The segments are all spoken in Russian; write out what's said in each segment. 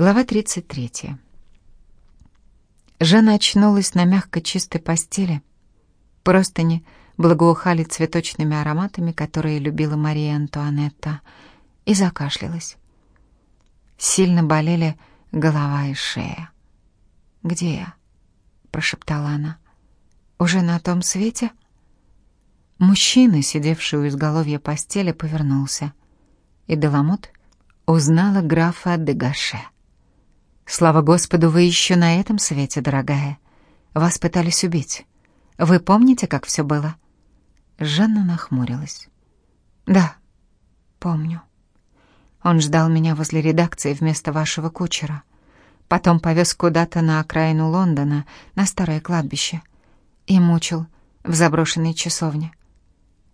Глава 33. Жанна очнулась на мягкой чистой постели. Простыни благоухали цветочными ароматами, которые любила Мария Антуанетта, и закашлялась. Сильно болели голова и шея. «Где я?» — прошептала она. «Уже на том свете?» Мужчина, сидевший у изголовья постели, повернулся, и Деламот узнала графа де Гаше. Слава Господу, вы еще на этом свете, дорогая. Вас пытались убить. Вы помните, как все было? Жанна нахмурилась. Да, помню. Он ждал меня возле редакции вместо вашего кучера. Потом повез куда-то на окраину Лондона, на старое кладбище. И мучил в заброшенной часовне.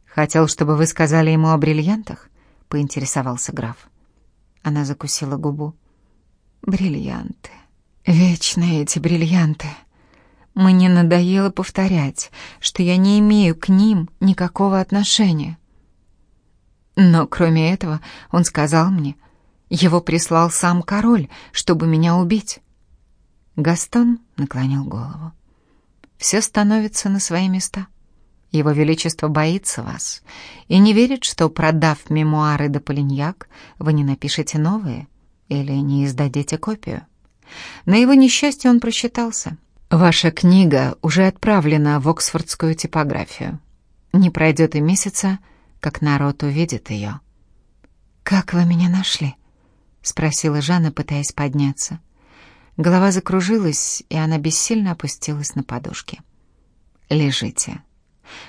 Хотел, чтобы вы сказали ему о бриллиантах? Поинтересовался граф. Она закусила губу. Бриллианты. Вечно эти бриллианты. Мне надоело повторять, что я не имею к ним никакого отношения. Но кроме этого он сказал мне, его прислал сам король, чтобы меня убить. Гастон наклонил голову. Все становится на свои места. Его Величество боится вас и не верит, что, продав мемуары до Полиньяк, вы не напишете новые — или не издадите копию. На его несчастье он просчитался. Ваша книга уже отправлена в Оксфордскую типографию. Не пройдет и месяца, как народ увидит ее. «Как вы меня нашли?» — спросила Жанна, пытаясь подняться. Голова закружилась, и она бессильно опустилась на подушки. «Лежите.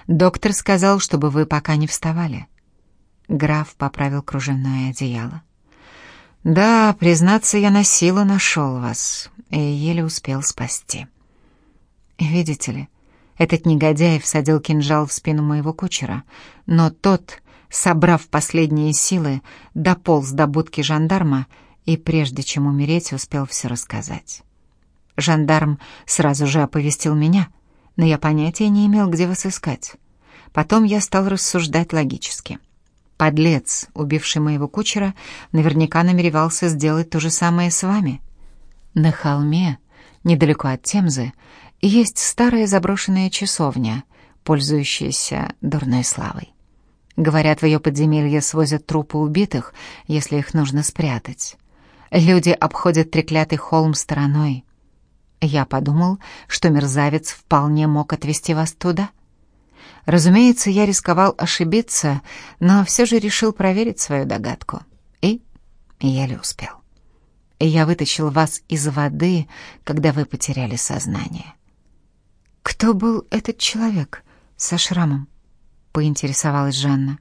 Доктор сказал, чтобы вы пока не вставали». Граф поправил кружевное одеяло. Да, признаться, я на силу нашел вас и еле успел спасти. Видите ли, этот негодяй всадил кинжал в спину моего кучера, но тот, собрав последние силы, дополз до будки жандарма и, прежде чем умереть, успел все рассказать. Жандарм сразу же оповестил меня, но я понятия не имел, где вас искать. Потом я стал рассуждать логически. Подлец, убивший моего кучера, наверняка намеревался сделать то же самое с вами. На холме, недалеко от Темзы, есть старая заброшенная часовня, пользующаяся дурной славой. Говорят, в ее подземелье свозят трупы убитых, если их нужно спрятать. Люди обходят треклятый холм стороной. Я подумал, что мерзавец вполне мог отвезти вас туда. Разумеется, я рисковал ошибиться, но все же решил проверить свою догадку. И еле успел. Я вытащил вас из воды, когда вы потеряли сознание. «Кто был этот человек со шрамом?» — поинтересовалась Жанна.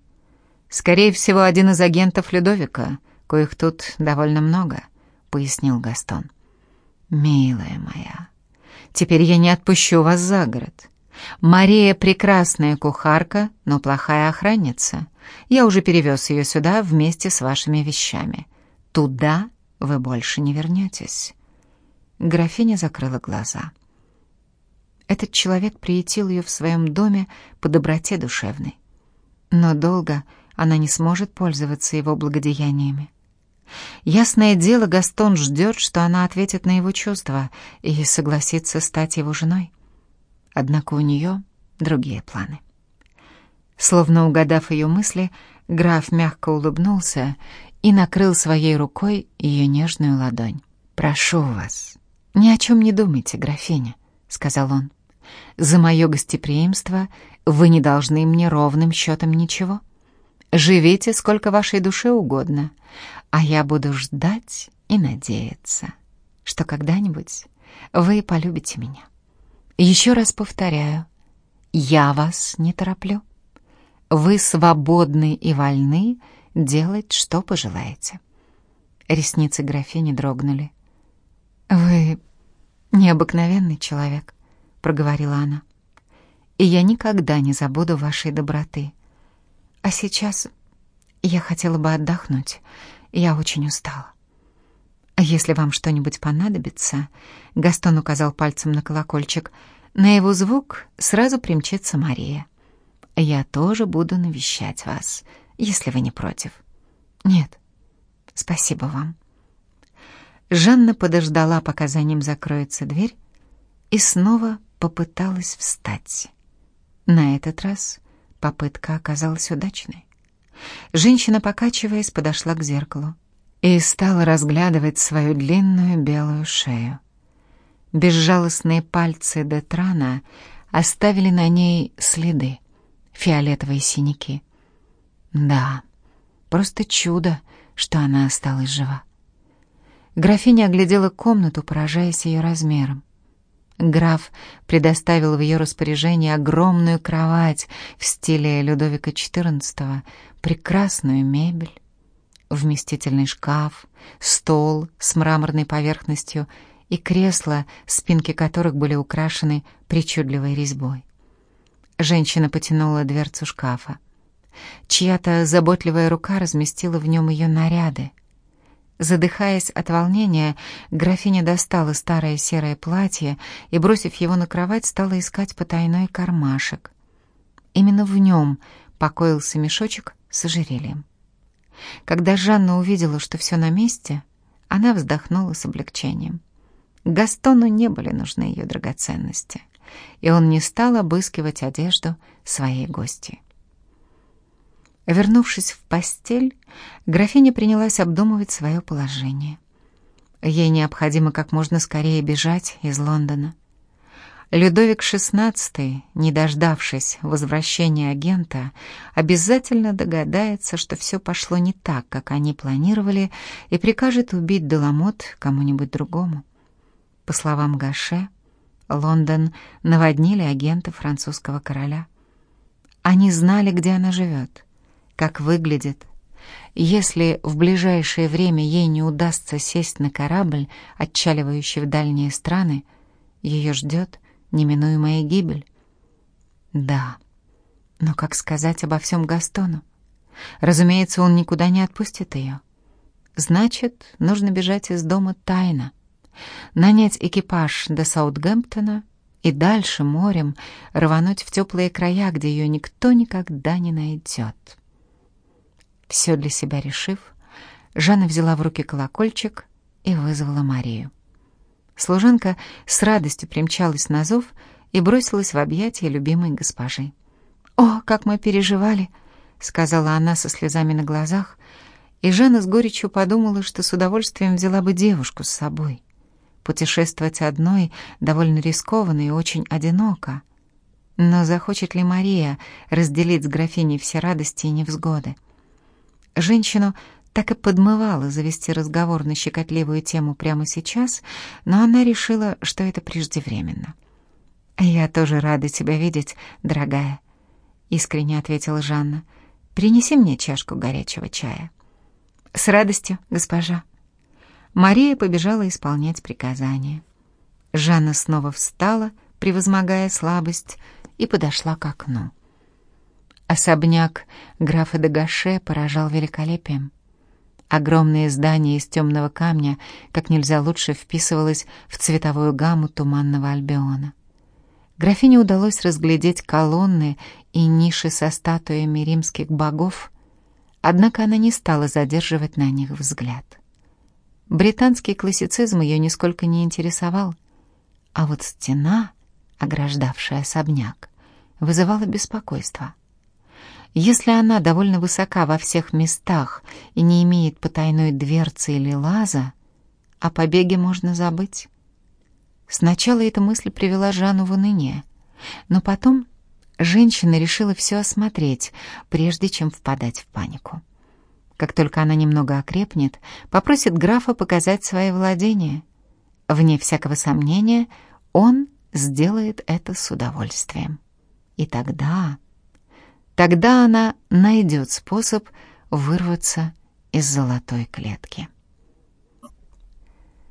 «Скорее всего, один из агентов Людовика, коих тут довольно много», — пояснил Гастон. «Милая моя, теперь я не отпущу вас за город. Мария прекрасная кухарка, но плохая охранница. Я уже перевез ее сюда вместе с вашими вещами. Туда вы больше не вернетесь». Графиня закрыла глаза. Этот человек приютил ее в своем доме по доброте душевной. Но долго она не сможет пользоваться его благодеяниями. Ясное дело, Гастон ждет, что она ответит на его чувства и согласится стать его женой. Однако у нее другие планы. Словно угадав ее мысли, граф мягко улыбнулся и накрыл своей рукой ее нежную ладонь. «Прошу вас, ни о чем не думайте, графиня», — сказал он. «За мое гостеприимство вы не должны мне ровным счетом ничего. Живите сколько вашей душе угодно, а я буду ждать и надеяться, что когда-нибудь вы полюбите меня». Еще раз повторяю, я вас не тороплю. Вы свободны и вольны делать, что пожелаете. Ресницы графини дрогнули. «Вы необыкновенный человек», — проговорила она. «И я никогда не забуду вашей доброты. А сейчас я хотела бы отдохнуть. Я очень устала. «Если вам что-нибудь понадобится...» — Гастон указал пальцем на колокольчик. «На его звук сразу примчится Мария. Я тоже буду навещать вас, если вы не против». «Нет, спасибо вам». Жанна подождала, пока за ним закроется дверь, и снова попыталась встать. На этот раз попытка оказалась удачной. Женщина, покачиваясь, подошла к зеркалу и стала разглядывать свою длинную белую шею. Безжалостные пальцы Детрана оставили на ней следы, фиолетовые синяки. Да, просто чудо, что она осталась жива. Графиня оглядела комнату, поражаясь ее размером. Граф предоставил в ее распоряжение огромную кровать в стиле Людовика XIV, прекрасную мебель, вместительный шкаф, стол с мраморной поверхностью и кресла, спинки которых были украшены причудливой резьбой. Женщина потянула дверцу шкафа. Чья-то заботливая рука разместила в нем ее наряды — Задыхаясь от волнения, графиня достала старое серое платье и, бросив его на кровать, стала искать потайной кармашек. Именно в нем покоился мешочек с ожерельем. Когда Жанна увидела, что все на месте, она вздохнула с облегчением. Гастону не были нужны ее драгоценности, и он не стал обыскивать одежду своей гости. Вернувшись в постель, графиня принялась обдумывать свое положение. Ей необходимо как можно скорее бежать из Лондона. Людовик XVI, не дождавшись возвращения агента, обязательно догадается, что все пошло не так, как они планировали, и прикажет убить Деламот кому-нибудь другому. По словам Гаше, Лондон наводнили агенты французского короля. Они знали, где она живет как выглядит. Если в ближайшее время ей не удастся сесть на корабль, отчаливающий в дальние страны, ее ждет неминуемая гибель. Да, но как сказать обо всем Гастону? Разумеется, он никуда не отпустит ее. Значит, нужно бежать из дома тайно, нанять экипаж до Саутгемптона и дальше морем рвануть в теплые края, где ее никто никогда не найдет. Все для себя решив, Жанна взяла в руки колокольчик и вызвала Марию. Служанка с радостью примчалась на зов и бросилась в объятия любимой госпожи. «О, как мы переживали!» — сказала она со слезами на глазах, и Жанна с горечью подумала, что с удовольствием взяла бы девушку с собой. Путешествовать одной довольно рискованно и очень одиноко. Но захочет ли Мария разделить с графиней все радости и невзгоды? Женщину так и подмывало завести разговор на щекотливую тему прямо сейчас, но она решила, что это преждевременно. «Я тоже рада тебя видеть, дорогая», — искренне ответила Жанна. «Принеси мне чашку горячего чая». «С радостью, госпожа». Мария побежала исполнять приказание. Жанна снова встала, превозмогая слабость, и подошла к окну. Особняк графа де Гаше поражал великолепием. Огромное здание из темного камня как нельзя лучше вписывалось в цветовую гамму туманного Альбиона. Графине удалось разглядеть колонны и ниши со статуями римских богов, однако она не стала задерживать на них взгляд. Британский классицизм ее нисколько не интересовал, а вот стена, ограждавшая особняк, вызывала беспокойство — если она довольно высока во всех местах и не имеет потайной дверцы или лаза, о побеге можно забыть. Сначала эта мысль привела Жанну в уныние, но потом женщина решила все осмотреть, прежде чем впадать в панику. Как только она немного окрепнет, попросит графа показать свои владения. Вне всякого сомнения, он сделает это с удовольствием. И тогда Тогда она найдет способ вырваться из золотой клетки.